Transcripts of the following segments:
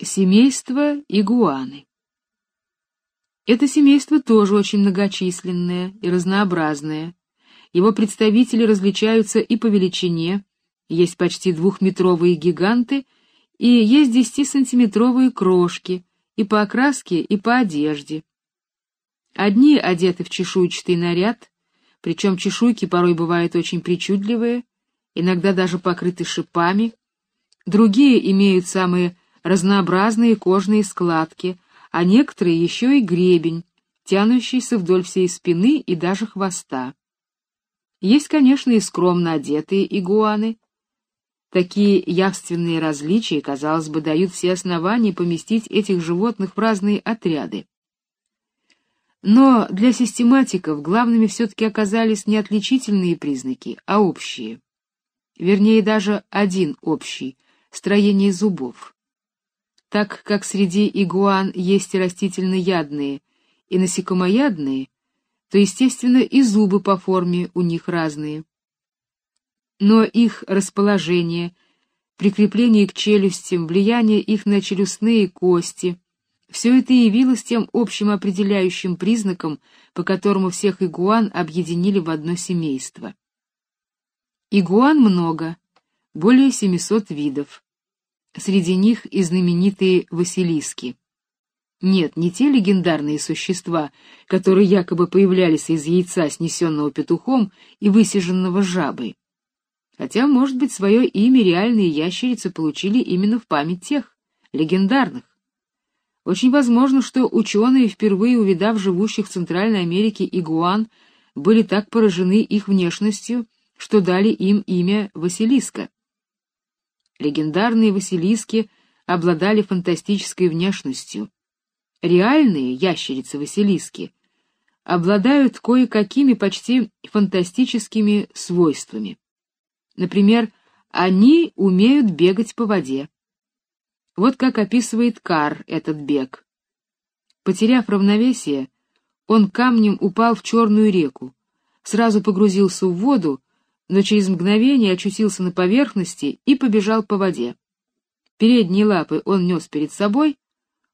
Семейство игуаны. Это семейство тоже очень многочисленное и разнообразное. Его представители различаются и по величине, есть почти двухметровые гиганты и есть десятисантиметровые крошки, и по окраске, и по одежде. Одни одеты в чешуйчатый наряд, причем чешуйки порой бывают очень причудливые, иногда даже покрыты шипами, другие имеют самые разнообразные кожные складки, а некоторые еще и гребень, тянущийся вдоль всей спины и даже хвоста. Есть, конечно, и скромно одетые игуаны. Такие явственные различия, казалось бы, дают все основания поместить этих животных в разные отряды. Но для систематиков главными все-таки оказались не отличительные признаки, а общие. Вернее, даже один общий — строение зубов так как среди игуан есть и растительноядные, и насекомоядные, то, естественно, и зубы по форме у них разные. Но их расположение, прикрепление к челюстям, влияние их на челюстные кости — все это явилось тем общим определяющим признаком, по которому всех игуан объединили в одно семейство. Игуан много, более 700 видов. Среди них и знаменитые Василиски. Нет, не те легендарные существа, которые якобы появлялись из яйца, снесенного петухом и высиженного жабой. Хотя, может быть, свое имя реальные ящерицы получили именно в память тех, легендарных. Очень возможно, что ученые, впервые увидав живущих в Центральной Америке игуан, были так поражены их внешностью, что дали им имя Василиска. Легендарные Василиски обладали фантастической внешностью. Реальные ящерицы-василиски обладают кое-какими почти фантастическими свойствами. Например, они умеют бегать по воде. Вот как описывает Кар этот бег. Потеряв равновесие, он камнем упал в черную реку, сразу погрузился в воду но через мгновение очутился на поверхности и побежал по воде. Передние лапы он нес перед собой,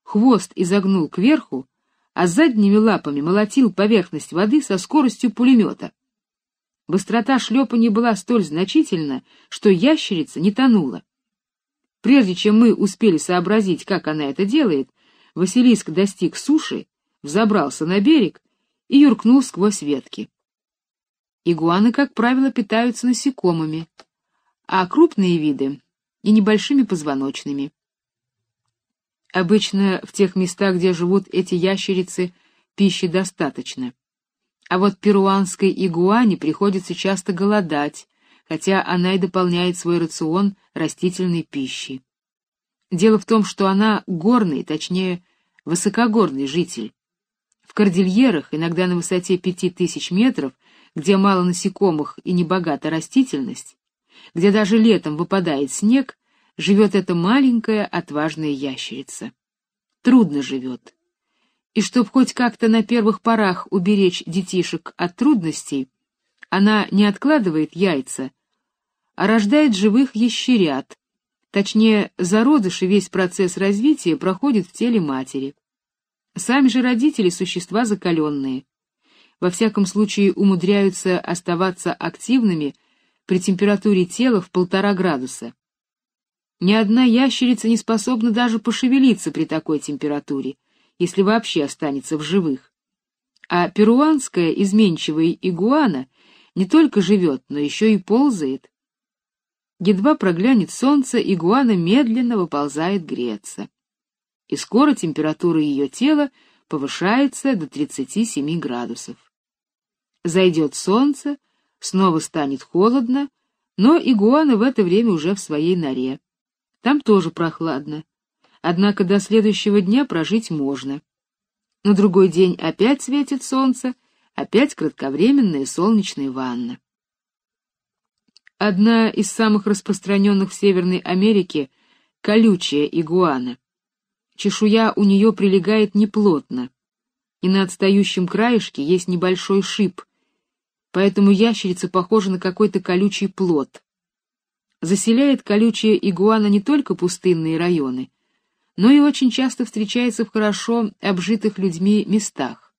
хвост изогнул кверху, а задними лапами молотил поверхность воды со скоростью пулемета. Быстрота шлепания была столь значительна, что ящерица не тонула. Прежде чем мы успели сообразить, как она это делает, Василиск достиг суши, взобрался на берег и юркнул сквозь ветки. Игуаны, как правило, питаются насекомыми, а крупные виды — и небольшими позвоночными. Обычно в тех местах, где живут эти ящерицы, пищи достаточно. А вот перуанской игуане приходится часто голодать, хотя она и дополняет свой рацион растительной пищей. Дело в том, что она горный, точнее, высокогорный житель. В кордильерах, иногда на высоте пяти тысяч метров, где мало насекомых и небогата растительность, где даже летом выпадает снег, живет эта маленькая отважная ящерица. Трудно живет. И чтоб хоть как-то на первых порах уберечь детишек от трудностей, она не откладывает яйца, а рождает живых ящерят. Точнее, зародыш и весь процесс развития проходит в теле матери. Сами же родители — существа закаленные во всяком случае умудряются оставаться активными при температуре тела в полтора градуса. Ни одна ящерица не способна даже пошевелиться при такой температуре, если вообще останется в живых. А перуанская изменчивая игуана не только живет, но еще и ползает. Едва проглянет солнце, игуана медленно выползает греться. И скоро температура ее тела повышается до 37 градусов. Зайдет солнце, снова станет холодно, но игуана в это время уже в своей норе. Там тоже прохладно. Однако до следующего дня прожить можно. На другой день опять светит солнце, опять кратковременная солнечная ванна. Одна из самых распространенных в Северной Америке — колючая игуана. Чешуя у нее прилегает неплотно, и на отстающем краешке есть небольшой шип — поэтому ящерица похожа на какой-то колючий плод. Заселяет колючая игуана не только пустынные районы, но и очень часто встречается в хорошо обжитых людьми местах.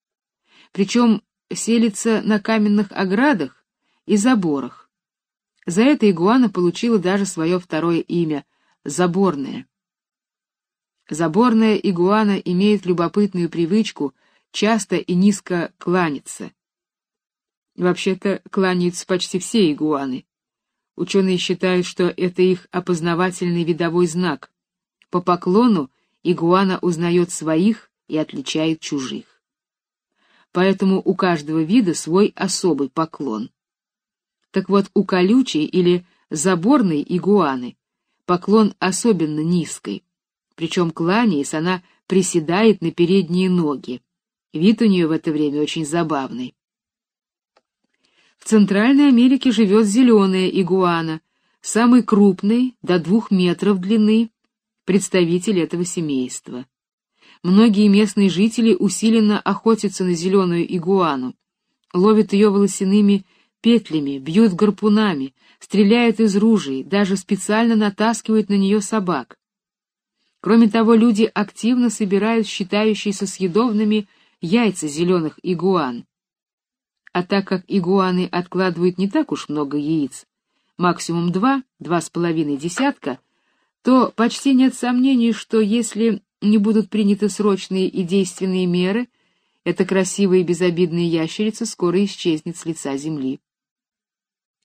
Причем селится на каменных оградах и заборах. За это игуана получила даже свое второе имя — Заборная. Заборная игуана имеет любопытную привычку часто и низко кланяться. Вообще-то кланяются почти все игуаны. Ученые считают, что это их опознавательный видовой знак. По поклону игуана узнает своих и отличает чужих. Поэтому у каждого вида свой особый поклон. Так вот, у колючей или заборной игуаны поклон особенно низкий. Причем, кланяясь, она приседает на передние ноги. Вид у нее в это время очень забавный. В Центральной Америке живет зеленая игуана, самый крупный, до двух метров длины, представитель этого семейства. Многие местные жители усиленно охотятся на зеленую игуану, ловят ее волосяными петлями, бьют гарпунами, стреляют из ружей, даже специально натаскивают на нее собак. Кроме того, люди активно собирают считающиеся съедобными яйца зеленых игуан. А так как игуаны откладывают не так уж много яиц, максимум два, два с половиной десятка, то почти нет сомнений, что если не будут приняты срочные и действенные меры, эта красивая и безобидная ящерица скоро исчезнет с лица земли.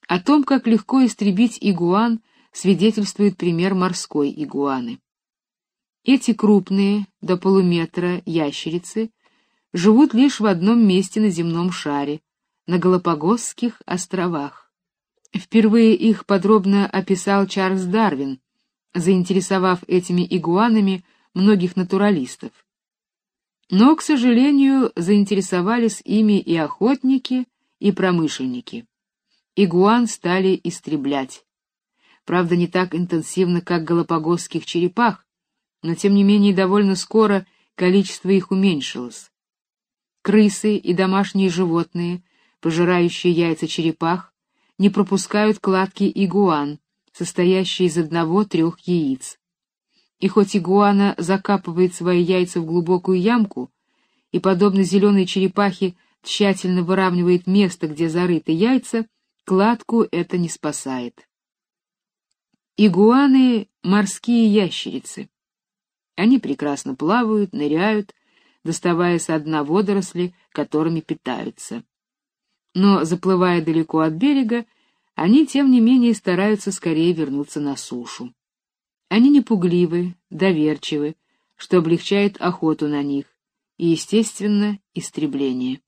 О том, как легко истребить игуан, свидетельствует пример морской игуаны. Эти крупные, до полуметра ящерицы живут лишь в одном месте на земном шаре, на Галапагосских островах. Впервые их подробно описал Чарльз Дарвин, заинтересовав этими игуанами многих натуралистов. Но, к сожалению, заинтересовались ими и охотники, и промышленники. Игуан стали истреблять. Правда, не так интенсивно, как галапагосских черепах, но тем не менее довольно скоро количество их уменьшилось. Крысы и домашние животные пожирающие яйца черепах, не пропускают кладки игуан, состоящие из одного-трех яиц. И хоть игуана закапывает свои яйца в глубокую ямку и, подобно зеленой черепахе, тщательно выравнивает место, где зарыты яйца, кладку это не спасает. Игуаны — морские ящерицы. Они прекрасно плавают, ныряют, доставая со дна водоросли, которыми питаются но, заплывая далеко от берега, они, тем не менее, стараются скорее вернуться на сушу. Они непугливы, доверчивы, что облегчает охоту на них и, естественно, истребление.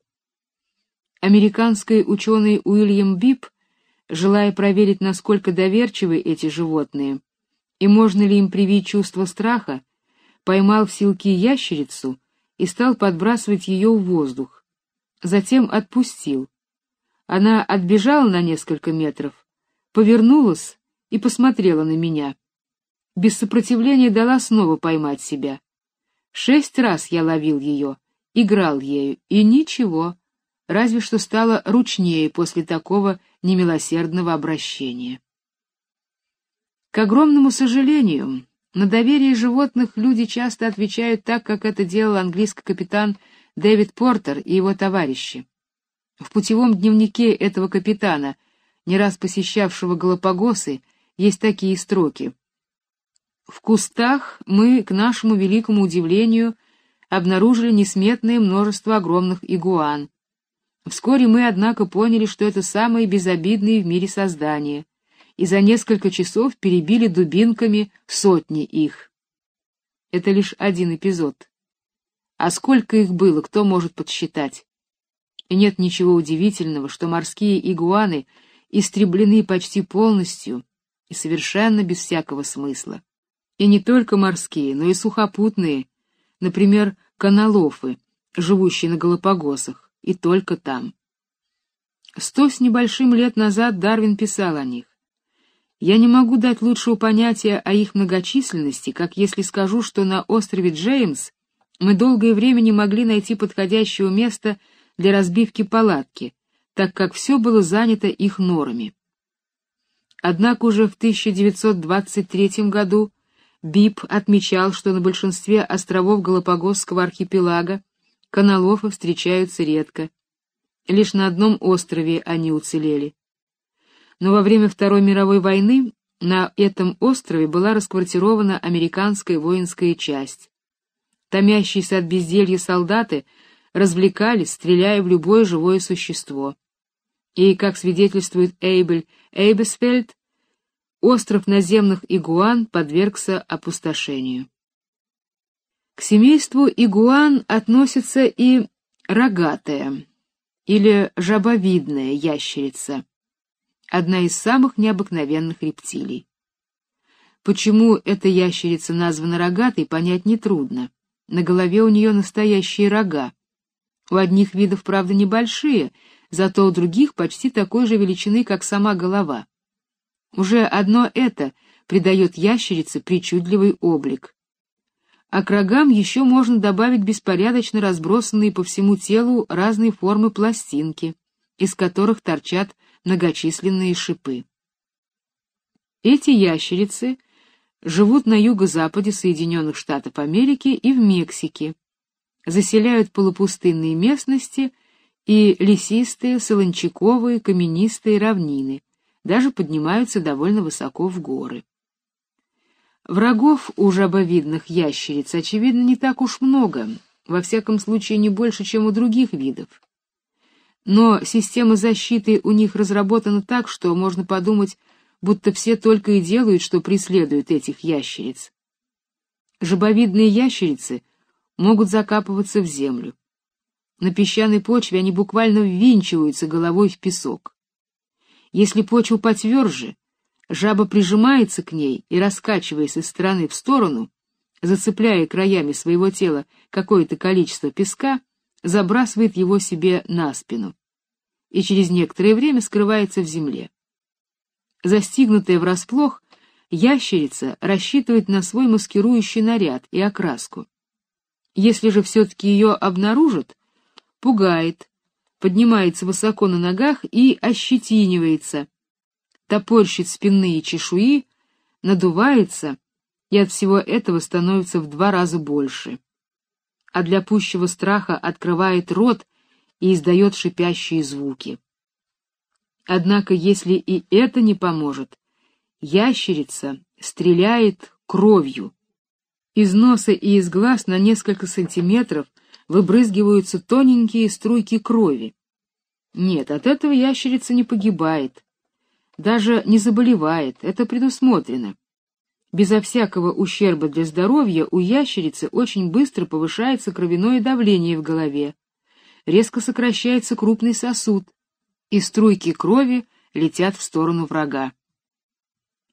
Американский ученый Уильям Бип, желая проверить, насколько доверчивы эти животные и можно ли им привить чувство страха, поймал в силки ящерицу и стал подбрасывать ее в воздух. Затем отпустил, она отбежала на несколько метров, повернулась и посмотрела на меня. Без сопротивления дала снова поймать себя. Шесть раз я ловил ее, играл ею, и ничего, разве что стало ручнее после такого немилосердного обращения. К огромному сожалению, на доверие животных люди часто отвечают так, как это делал английский капитан Дэвид Портер и его товарищи. В путевом дневнике этого капитана, не раз посещавшего Галапагосы, есть такие строки. В кустах мы, к нашему великому удивлению, обнаружили несметное множество огромных игуан. Вскоре мы, однако, поняли, что это самые безобидные в мире создания, и за несколько часов перебили дубинками сотни их. Это лишь один эпизод. А сколько их было, кто может подсчитать? И нет ничего удивительного, что морские игуаны истреблены почти полностью и совершенно без всякого смысла. И не только морские, но и сухопутные, например, каналофы, живущие на Галапагосах, и только там. Сто с небольшим лет назад Дарвин писал о них. Я не могу дать лучшего понятия о их многочисленности, как если скажу, что на острове Джеймс мы долгое время не могли найти подходящего места для разбивки палатки, так как все было занято их норами. Однако уже в 1923 году Бип отмечал, что на большинстве островов Галапагосского архипелага каналофы встречаются редко. Лишь на одном острове они уцелели. Но во время Второй мировой войны на этом острове была расквартирована американская воинская часть. Томящиеся от безделья солдаты развлекались, стреляя в любое живое существо. И, как свидетельствует Эйбель Эйбесфельд, остров наземных игуан подвергся опустошению. К семейству игуан относится и рогатая или жабовидная ящерица, одна из самых необыкновенных рептилий. Почему эта ящерица названа рогатой, понять нетрудно. На голове у нее настоящие рога. У одних видов, правда, небольшие, зато у других почти такой же величины, как сама голова. Уже одно это придает ящерице причудливый облик. А к рогам еще можно добавить беспорядочно разбросанные по всему телу разные формы пластинки, из которых торчат многочисленные шипы. Эти ящерицы живут на юго-западе Соединенных Штатов Америки и в Мексике, заселяют полупустынные местности и лесистые, солончаковые, каменистые равнины, даже поднимаются довольно высоко в горы. Врагов у жабовидных ящериц, очевидно, не так уж много, во всяком случае не больше, чем у других видов. Но система защиты у них разработана так, что можно подумать, будто все только и делают, что преследуют этих ящериц. Жабовидные ящерицы могут закапываться в землю. На песчаной почве они буквально ввинчиваются головой в песок. Если почва потверже, жаба прижимается к ней и, раскачиваясь из стороны в сторону, зацепляя краями своего тела какое-то количество песка, забрасывает его себе на спину и через некоторое время скрывается в земле. Застигнутая врасплох, ящерица рассчитывает на свой маскирующий наряд и окраску. Если же все-таки ее обнаружат, пугает, поднимается высоко на ногах и ощетинивается, топорщит спинные чешуи, надувается, и от всего этого становится в два раза больше. А для пущего страха открывает рот и издает шипящие звуки. Однако, если и это не поможет, ящерица стреляет кровью. Из носа и из глаз на несколько сантиметров выбрызгиваются тоненькие струйки крови. Нет, от этого ящерица не погибает, даже не заболевает, это предусмотрено. Безо всякого ущерба для здоровья у ящерицы очень быстро повышается кровяное давление в голове, резко сокращается крупный сосуд, и струйки крови летят в сторону врага.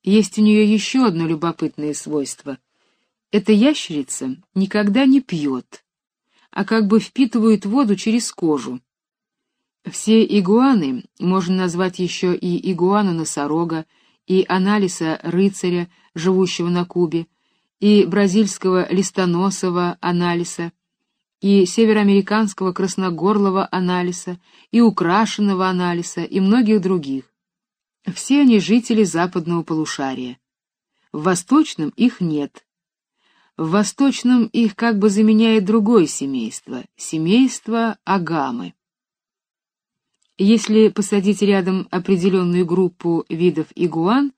Есть у нее еще одно любопытное свойство. Эта ящерица никогда не пьет а как бы впитывают воду через кожу. Все игуаны, можно назвать еще и игуану носорога, и аналиса рыцаря, живущего на Кубе, и бразильского листоносого аналиса, и североамериканского красногорлого аналиса, и украшенного аналиса, и многих других. Все они жители западного полушария. В восточном их нет, в восточном их как бы заменяет другое семейство — семейство агамы. Если посадить рядом определенную группу видов игуан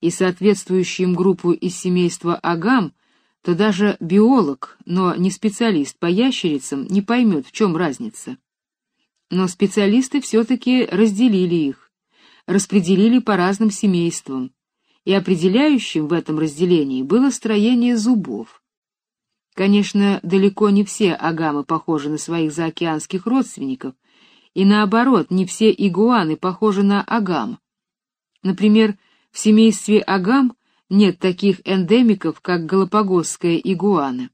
и соответствующую им группу из семейства агам, то даже биолог, но не специалист по ящерицам, не поймет, в чем разница. Но специалисты все-таки разделили их, распределили по разным семействам, и определяющим в этом разделении было строение зубов. Конечно, далеко не все агамы похожи на своих заокеанских родственников, и наоборот, не все игуаны похожи на агам. Например, в семействе агам нет таких эндемиков, как галапагосская игуана.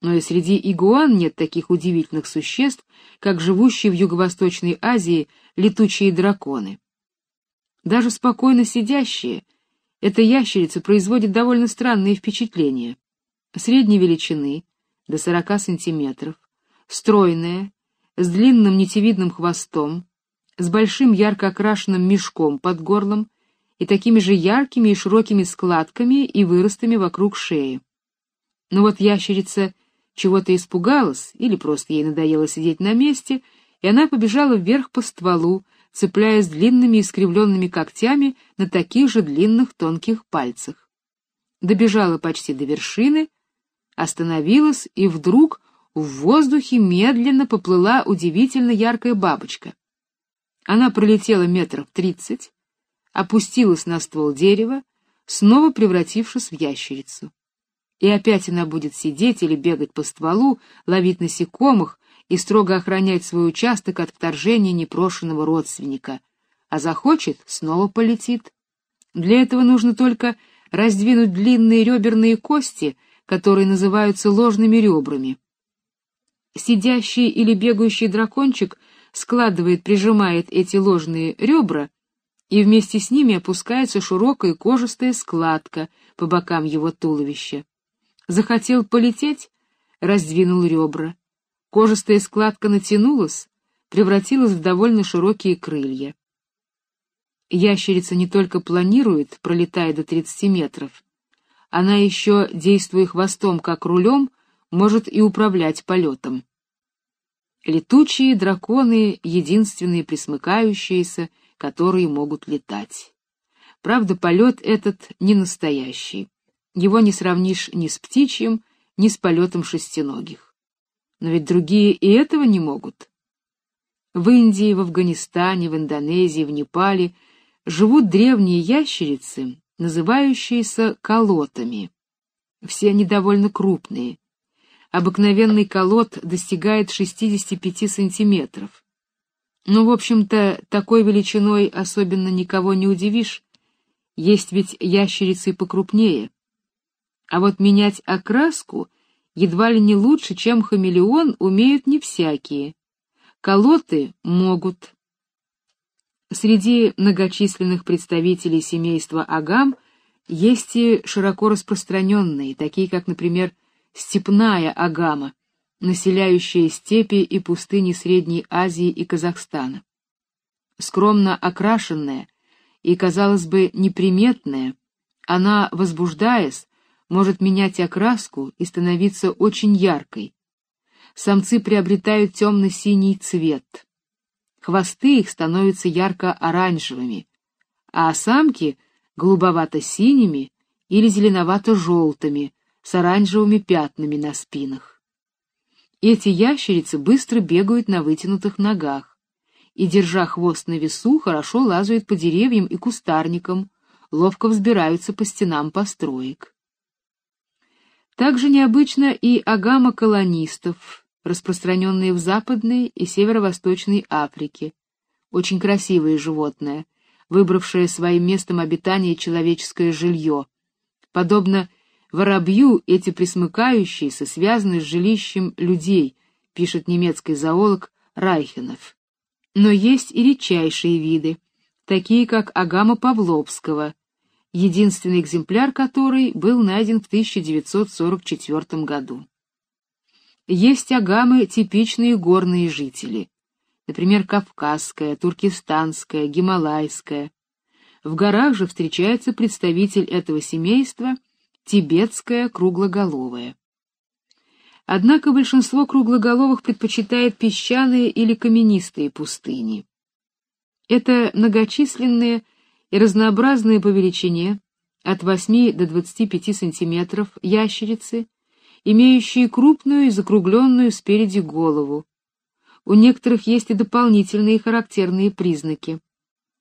Но и среди игуан нет таких удивительных существ, как живущие в Юго-Восточной Азии летучие драконы. Даже спокойно сидящие — эта ящерица производит довольно странные впечатления. Средней величины, до 40 сантиметров, стройная, с длинным нитевидным хвостом, с большим ярко окрашенным мешком под горлом и такими же яркими и широкими складками и выростами вокруг шеи. Но вот ящерица чего-то испугалась или просто ей надоело сидеть на месте, и она побежала вверх по стволу, цепляясь длинными искривленными когтями на таких же длинных тонких пальцах. Добежала почти до вершины, остановилась, и вдруг в воздухе медленно поплыла удивительно яркая бабочка. Она пролетела метров тридцать, опустилась на ствол дерева, снова превратившись в ящерицу. И опять она будет сидеть или бегать по стволу, ловить насекомых и строго охранять свой участок от вторжения непрошенного родственника, а захочет — снова полетит. Для этого нужно только раздвинуть длинные реберные кости, которые называются ложными ребрами. Сидящий или бегающий дракончик складывает, прижимает эти ложные ребра, и вместе с ними опускается широкая кожистая складка по бокам его туловища. Захотел полететь, раздвинул ребра. Кожистая складка натянулась, превратилась в довольно широкие крылья. Ящерица не только планирует, пролетая до 30 метров, она еще, действуя хвостом как рулем, может и управлять полетом. Летучие драконы — единственные присмыкающиеся, которые могут летать. Правда, полет этот не настоящий. Его не сравнишь ни с птичьим, ни с полетом шестиногих. Но ведь другие и этого не могут. В Индии, в Афганистане, в Индонезии, в Непале живут древние ящерицы, называющиеся колотами. Все они довольно крупные, обыкновенный колод достигает 65 сантиметров. Ну, в общем-то, такой величиной особенно никого не удивишь. Есть ведь ящерицы покрупнее. А вот менять окраску едва ли не лучше, чем хамелеон, умеют не всякие. Колоты могут. Среди многочисленных представителей семейства агам есть и широко распространенные, такие как, например, степная агама, населяющая степи и пустыни Средней Азии и Казахстана. Скромно окрашенная и, казалось бы, неприметная, она, возбуждаясь, может менять окраску и становиться очень яркой. Самцы приобретают темно-синий цвет. Хвосты их становятся ярко-оранжевыми, а самки — голубовато-синими или зеленовато-желтыми, с оранжевыми пятнами на спинах. Эти ящерицы быстро бегают на вытянутых ногах и, держа хвост на весу, хорошо лазают по деревьям и кустарникам, ловко взбираются по стенам построек. Также необычно и агама колонистов, распространенные в Западной и Северо-Восточной Африке. Очень красивое животное, выбравшее своим местом обитания человеческое жилье. Подобно Воробью эти присмыкающиеся связаны с жилищем людей, пишет немецкий зоолог Райхенов. Но есть и редчайшие виды, такие как агама Павловского, единственный экземпляр которой был найден в 1944 году. Есть агамы типичные горные жители, например, кавказская, туркестанская, гималайская. В горах же встречается представитель этого семейства — тибетская круглоголовая. Однако большинство круглоголовых предпочитает песчаные или каменистые пустыни. Это многочисленные и разнообразные по величине, от 8 до 25 сантиметров ящерицы, имеющие крупную и закругленную спереди голову. У некоторых есть и дополнительные характерные признаки.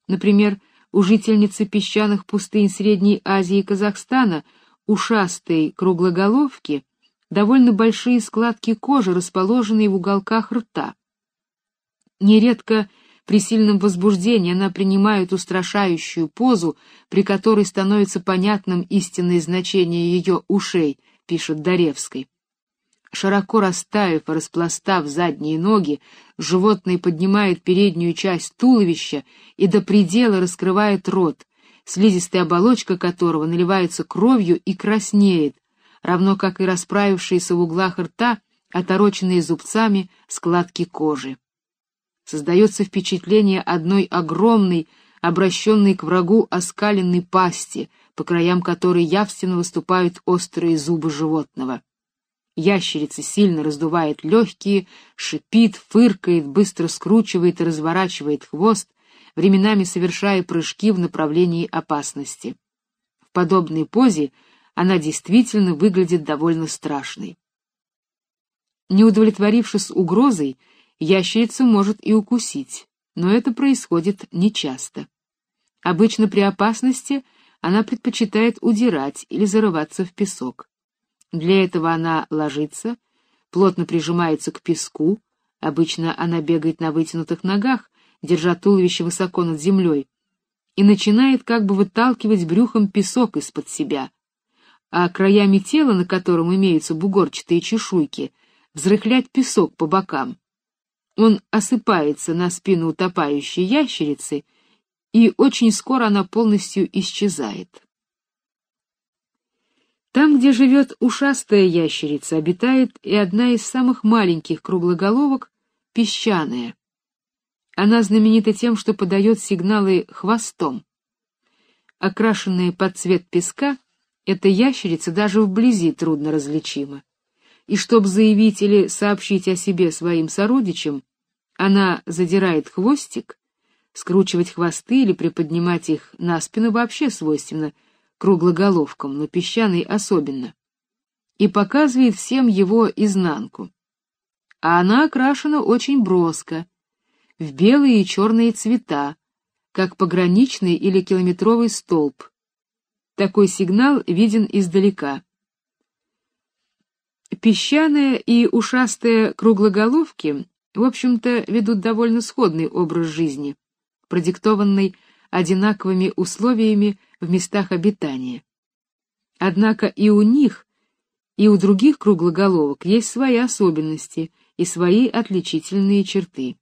Например, у жительницы песчаных пустынь Средней Азии и Казахстана – ушастой круглоголовки довольно большие складки кожи, расположенные в уголках рта. Нередко при сильном возбуждении она принимает устрашающую позу, при которой становится понятным истинное значение ее ушей, пишет Даревский. Широко расставив и распластав задние ноги, животное поднимает переднюю часть туловища и до предела раскрывает рот, слизистая оболочка которого наливается кровью и краснеет, равно как и расправившиеся в углах рта, отороченные зубцами складки кожи. Создается впечатление одной огромной, обращенной к врагу оскаленной пасти, по краям которой явственно выступают острые зубы животного. Ящерица сильно раздувает легкие, шипит, фыркает, быстро скручивает и разворачивает хвост, временами совершая прыжки в направлении опасности. В подобной позе она действительно выглядит довольно страшной. Не удовлетворившись угрозой, ящерицу может и укусить, но это происходит нечасто. Обычно при опасности она предпочитает удирать или зарываться в песок. Для этого она ложится, плотно прижимается к песку, обычно она бегает на вытянутых ногах, держа туловище высоко над землей, и начинает как бы выталкивать брюхом песок из-под себя, а краями тела, на котором имеются бугорчатые чешуйки, взрыхлять песок по бокам. Он осыпается на спину утопающей ящерицы, и очень скоро она полностью исчезает. Там, где живет ушастая ящерица, обитает и одна из самых маленьких круглоголовок — песчаная. Она знаменита тем, что подает сигналы хвостом. Окрашенная под цвет песка, эта ящерица даже вблизи трудно различима. И чтобы заявить или сообщить о себе своим сородичам, она задирает хвостик, скручивать хвосты или приподнимать их на спину вообще свойственно — круглоголовкам, но песчаный особенно, и показывает всем его изнанку. А она окрашена очень броско, в белые и черные цвета, как пограничный или километровый столб. Такой сигнал виден издалека. Песчаные и ушастые круглоголовки, в общем-то, ведут довольно сходный образ жизни, продиктованный одинаковыми условиями в местах обитания. Однако и у них, и у других круглоголовок есть свои особенности и свои отличительные черты.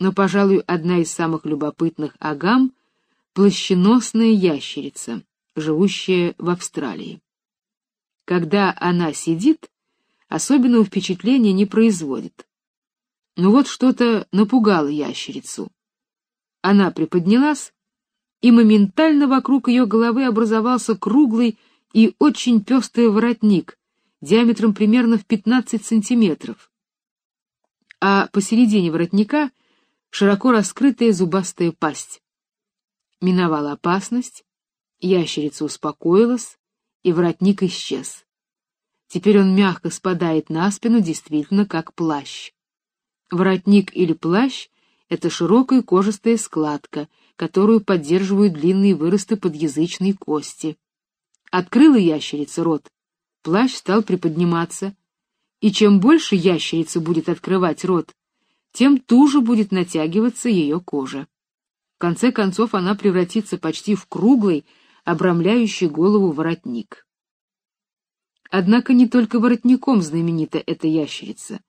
Но, пожалуй, одна из самых любопытных агам — плащеносная ящерица, живущая в Австралии. Когда она сидит, особенного впечатления не производит. Но вот что-то напугало ящерицу. Она приподнялась и моментально вокруг ее головы образовался круглый и очень пестрый воротник, диаметром примерно в 15 сантиметров. А посередине воротника широко раскрытая зубастая пасть. Миновала опасность, ящерица успокоилась, и воротник исчез. Теперь он мягко спадает на спину, действительно как плащ. Воротник или плащ — это широкая кожистая складка — которую поддерживают длинные выросты подъязычной кости. Открыла ящерица рот, плащ стал приподниматься, и чем больше ящерица будет открывать рот, тем туже будет натягиваться ее кожа. В конце концов она превратится почти в круглый, обрамляющий голову воротник. Однако не только воротником знаменита эта ящерица.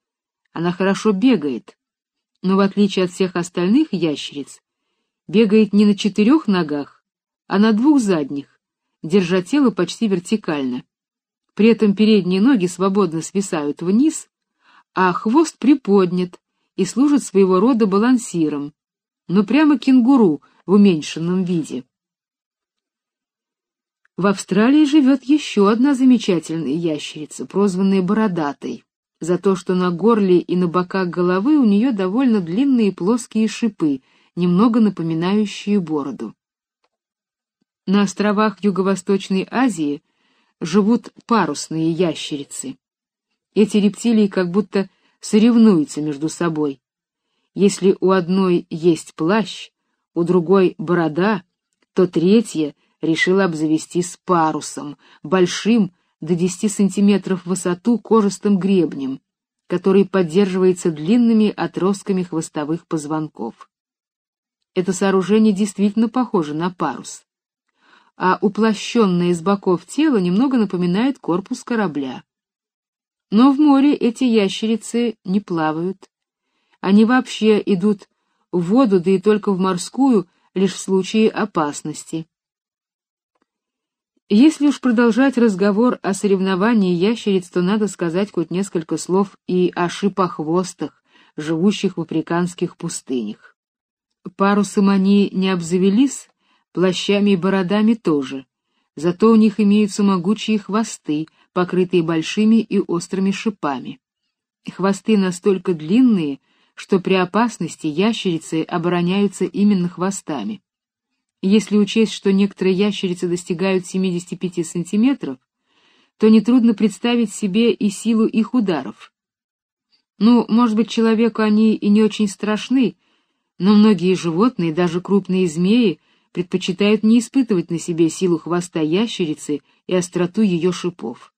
Она хорошо бегает, но в отличие от всех остальных ящериц, бегает не на четырех ногах, а на двух задних, держа тело почти вертикально. При этом передние ноги свободно свисают вниз, а хвост приподнят и служит своего рода балансиром, но прямо кенгуру в уменьшенном виде. В Австралии живет еще одна замечательная ящерица, прозванная бородатой, за то, что на горле и на боках головы у нее довольно длинные плоские шипы — немного напоминающие бороду. На островах Юго-Восточной Азии живут парусные ящерицы. Эти рептилии как будто соревнуются между собой. Если у одной есть плащ, у другой борода, то третья решила обзавестись парусом, большим до 10 сантиметров в высоту кожистым гребнем, который поддерживается длинными отростками хвостовых позвонков. Это сооружение действительно похоже на парус. А уплощенное с боков тело немного напоминает корпус корабля. Но в море эти ящерицы не плавают. Они вообще идут в воду, да и только в морскую, лишь в случае опасности. Если уж продолжать разговор о соревновании ящериц, то надо сказать хоть несколько слов и о шипохвостах, живущих в африканских пустынях. Парусом они не обзавелись, плащами и бородами тоже, зато у них имеются могучие хвосты, покрытые большими и острыми шипами. Хвосты настолько длинные, что при опасности ящерицы обороняются именно хвостами. Если учесть, что некоторые ящерицы достигают 75 сантиметров, то нетрудно представить себе и силу их ударов. Ну, может быть, человеку они и не очень страшны, но многие животные, даже крупные змеи, предпочитают не испытывать на себе силу хвоста ящерицы и остроту ее шипов.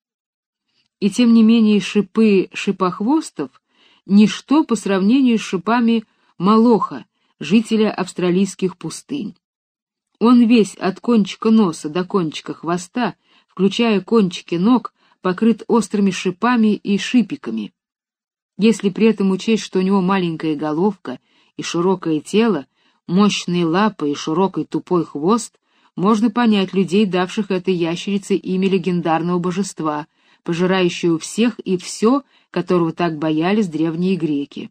И тем не менее шипы шипохвостов — ничто по сравнению с шипами молоха, жителя австралийских пустынь. Он весь от кончика носа до кончика хвоста, включая кончики ног, покрыт острыми шипами и шипиками. Если при этом учесть, что у него маленькая головка и широкое тело, мощные лапы и широкий тупой хвост, можно понять людей, давших этой ящерице имя легендарного божества, пожирающего всех и все, которого так боялись древние греки.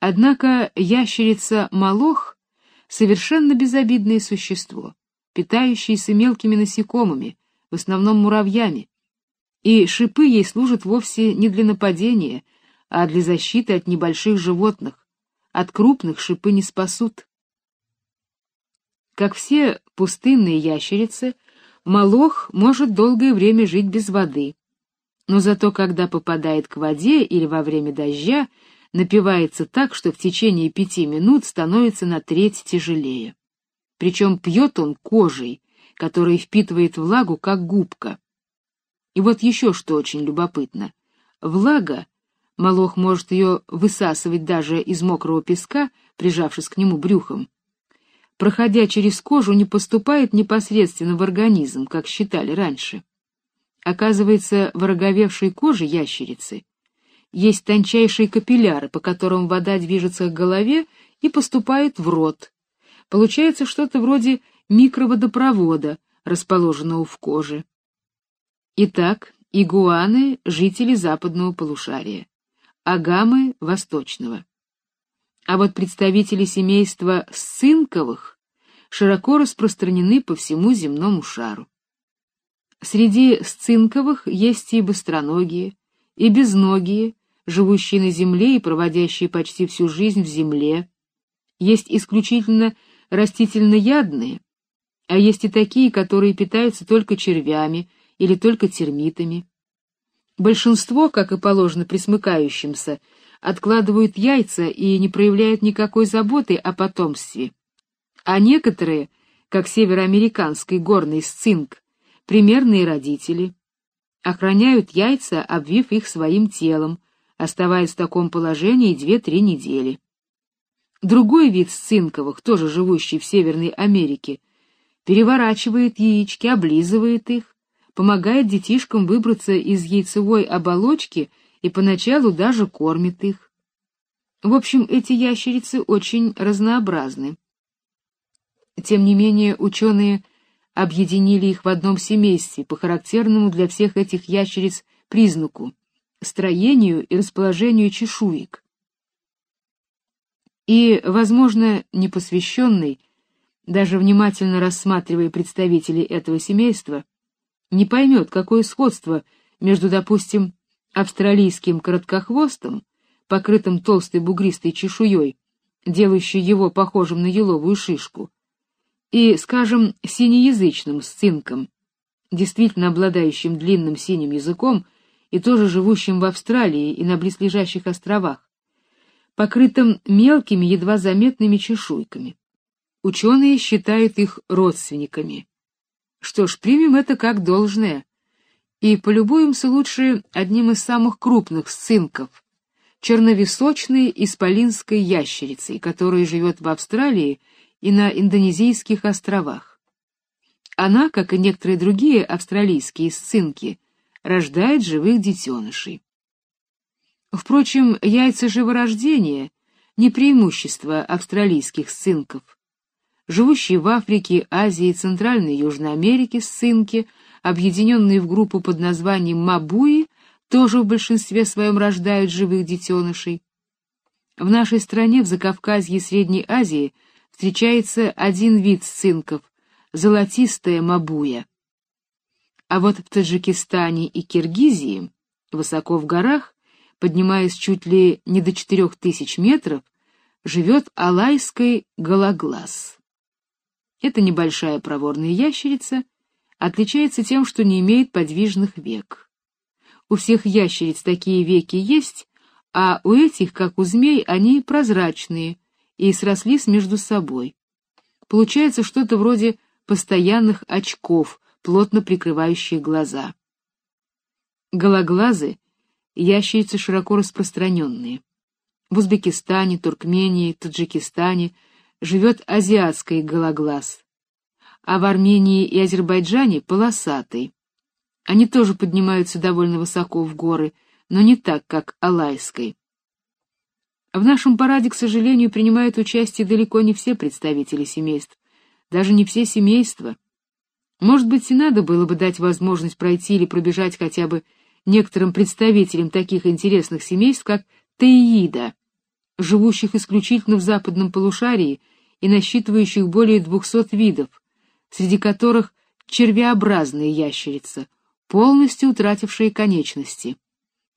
Однако ящерица Малох — совершенно безобидное существо, питающееся мелкими насекомыми, в основном муравьями, и шипы ей служат вовсе не для нападения, а для защиты от небольших животных, от крупных шипы не спасут. Как все пустынные ящерицы, молох может долгое время жить без воды, но зато когда попадает к воде или во время дождя, напивается так, что в течение пяти минут становится на треть тяжелее. Причем пьет он кожей, которая впитывает влагу, как губка. И вот еще что очень любопытно. Влага, молох может ее высасывать даже из мокрого песка, прижавшись к нему брюхом, проходя через кожу, не поступает непосредственно в организм, как считали раньше. Оказывается, в ороговевшей коже ящерицы есть тончайшие капилляры, по которым вода движется к голове и поступает в рот. Получается что-то вроде микроводопровода, расположенного в коже. Итак, игуаны — жители западного полушария, агамы — восточного. А вот представители семейства сцинковых широко распространены по всему земному шару. Среди сцинковых есть и быстроногие, и безногие, живущие на земле и проводящие почти всю жизнь в земле. Есть исключительно растительноядные, а есть и такие, которые питаются только червями или только термитами. Большинство, как и положено присмыкающимся, откладывают яйца и не проявляют никакой заботы о потомстве. А некоторые, как североамериканский горный сцинк, примерные родители, охраняют яйца, обвив их своим телом, оставаясь в таком положении две-три недели. Другой вид сцинковых, тоже живущий в Северной Америке, переворачивает яички, облизывает их, помогает детишкам выбраться из яйцевой оболочки и поначалу даже кормит их. В общем, эти ящерицы очень разнообразны. Тем не менее, ученые объединили их в одном семействе по характерному для всех этих ящериц признаку — строению и расположению чешуек. И, возможно, непосвященный, даже внимательно рассматривая представителей этого семейства, не поймет, какое сходство между, допустим, австралийским короткохвостом, покрытым толстой бугристой чешуей, делающей его похожим на еловую шишку, и, скажем, синеязычным сцинком, действительно обладающим длинным синим языком и тоже живущим в Австралии и на близлежащих островах, покрытым мелкими, едва заметными чешуйками. Ученые считают их родственниками. Что ж, примем это как должное и полюбуемся лучше одним из самых крупных сцинков — черновисочной исполинской ящерицей, которая живет в Австралии и на Индонезийских островах. Она, как и некоторые другие австралийские сцинки, рождает живых детенышей. Впрочем, яйца живорождения — не преимущество австралийских сцинков. Живущие в Африке, Азии, Центральной и Южной Америке сцинки — объединенные в группу под названием мабуи, тоже в большинстве своем рождают живых детенышей. В нашей стране, в Закавказье и Средней Азии, встречается один вид сцинков — золотистая мабуя. А вот в Таджикистане и Киргизии, высоко в горах, поднимаясь чуть ли не до четырех тысяч метров, живет алайский гологлаз. Это небольшая проворная ящерица, отличается тем, что не имеет подвижных век. У всех ящериц такие веки есть, а у этих, как у змей, они прозрачные и срослись между собой. Получается что-то вроде постоянных очков, плотно прикрывающие глаза. Гологлазы — ящерицы широко распространенные. В Узбекистане, Туркмении, Таджикистане живет азиатский гологлаз, а в Армении и Азербайджане — полосатый. Они тоже поднимаются довольно высоко в горы, но не так, как Алайской. В нашем параде, к сожалению, принимают участие далеко не все представители семейств, даже не все семейства. Может быть, и надо было бы дать возможность пройти или пробежать хотя бы некоторым представителям таких интересных семейств, как Теида, живущих исключительно в западном полушарии и насчитывающих более двухсот видов, среди которых червеобразная ящерица, полностью утратившая конечности,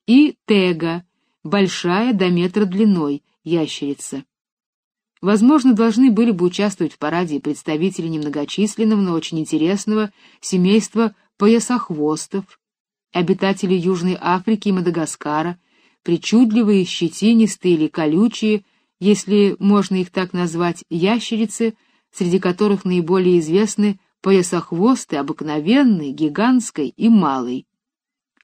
и Тега, большая до метра длиной ящерица. Возможно, должны были бы участвовать в параде представители немногочисленного, но очень интересного семейства поясохвостов, обитатели Южной Африки и Мадагаскара, причудливые, щетинистые или колючие, если можно их так назвать, ящерицы, среди которых наиболее известны поясохвосты обыкновенной, гигантской и малой.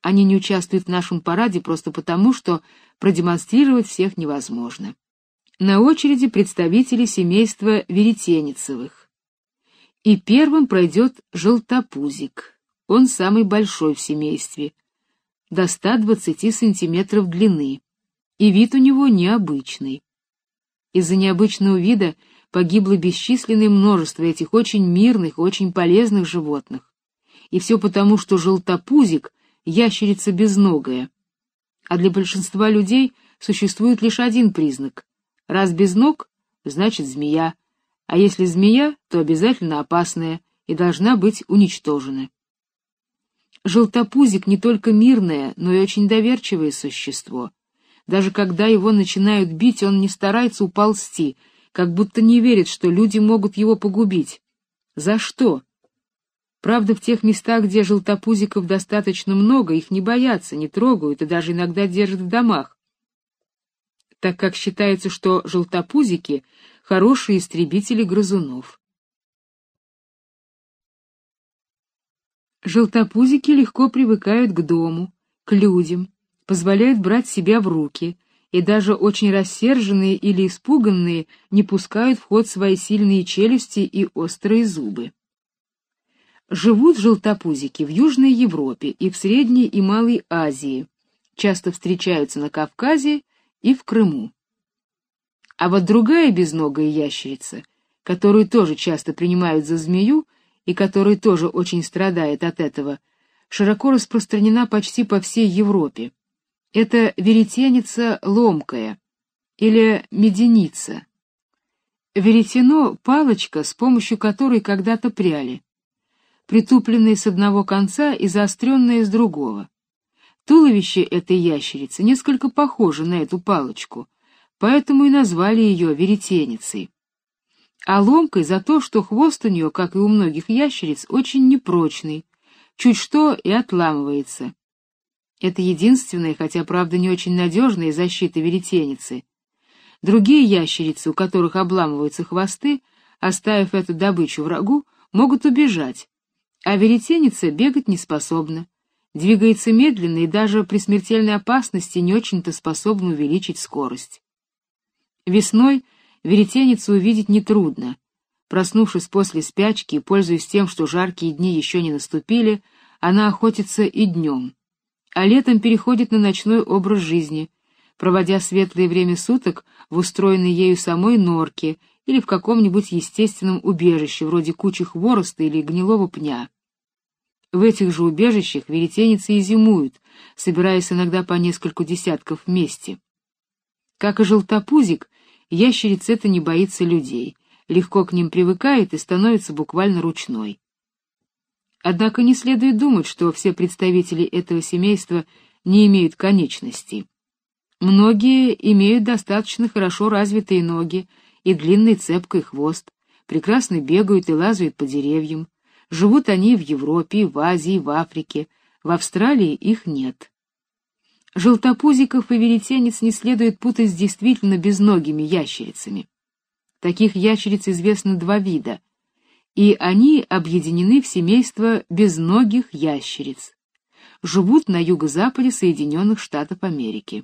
Они не участвуют в нашем параде просто потому, что продемонстрировать всех невозможно. На очереди представители семейства веретеницевых. И первым пройдет желтопузик. Он самый большой в семействе, до 120 сантиметров длины, и вид у него необычный. Из-за необычного вида погибло бесчисленное множество этих очень мирных, очень полезных животных. И все потому, что желтопузик — ящерица безногая. А для большинства людей существует лишь один признак Раз без ног, значит змея, а если змея, то обязательно опасная и должна быть уничтожена. Желтопузик не только мирное, но и очень доверчивое существо. Даже когда его начинают бить, он не старается уползти, как будто не верит, что люди могут его погубить. За что? Правда, в тех местах, где желтопузиков достаточно много, их не боятся, не трогают и даже иногда держат в домах так как считается, что желтопузики — хорошие истребители грызунов. Желтопузики легко привыкают к дому, к людям, позволяют брать себя в руки, и даже очень рассерженные или испуганные не пускают в ход свои сильные челюсти и острые зубы. Живут желтопузики в Южной Европе и в Средней и Малой Азии, часто встречаются на Кавказе и в Крыму. А вот другая безногая ящерица, которую тоже часто принимают за змею и которая тоже очень страдает от этого, широко распространена почти по всей Европе. Это веретеница ломкая или меденица. Веретено — палочка, с помощью которой когда-то пряли, притупленная с одного конца и заостренная с другого. Туловище этой ящерицы несколько похоже на эту палочку, поэтому и назвали ее веретеницей. А ломкой за то, что хвост у нее, как и у многих ящериц, очень непрочный, чуть что и отламывается. Это единственная, хотя правда не очень надежная защита веретеницы. Другие ящерицы, у которых обламываются хвосты, оставив эту добычу врагу, могут убежать, а веретеница бегать не способна двигается медленно и даже при смертельной опасности не очень-то способна увеличить скорость. Весной веретеницу увидеть нетрудно. Проснувшись после спячки и пользуясь тем, что жаркие дни еще не наступили, она охотится и днем, а летом переходит на ночной образ жизни, проводя светлое время суток в устроенной ею самой норке или в каком-нибудь естественном убежище, вроде кучи хвороста или гнилого пня. В этих же убежищах веретеницы и зимуют, собираясь иногда по нескольку десятков вместе. Как и желтопузик, ящерица эта не боится людей, легко к ним привыкает и становится буквально ручной. Однако не следует думать, что все представители этого семейства не имеют конечностей. Многие имеют достаточно хорошо развитые ноги и длинный цепкий хвост, прекрасно бегают и лазают по деревьям. Живут они в Европе, в Азии, в Африке. В Австралии их нет. Желтопузиков и веретенец не следует путать с действительно безногими ящерицами. Таких ящериц известно два вида, и они объединены в семейство безногих ящериц. Живут на юго-западе Соединенных Штатов Америки.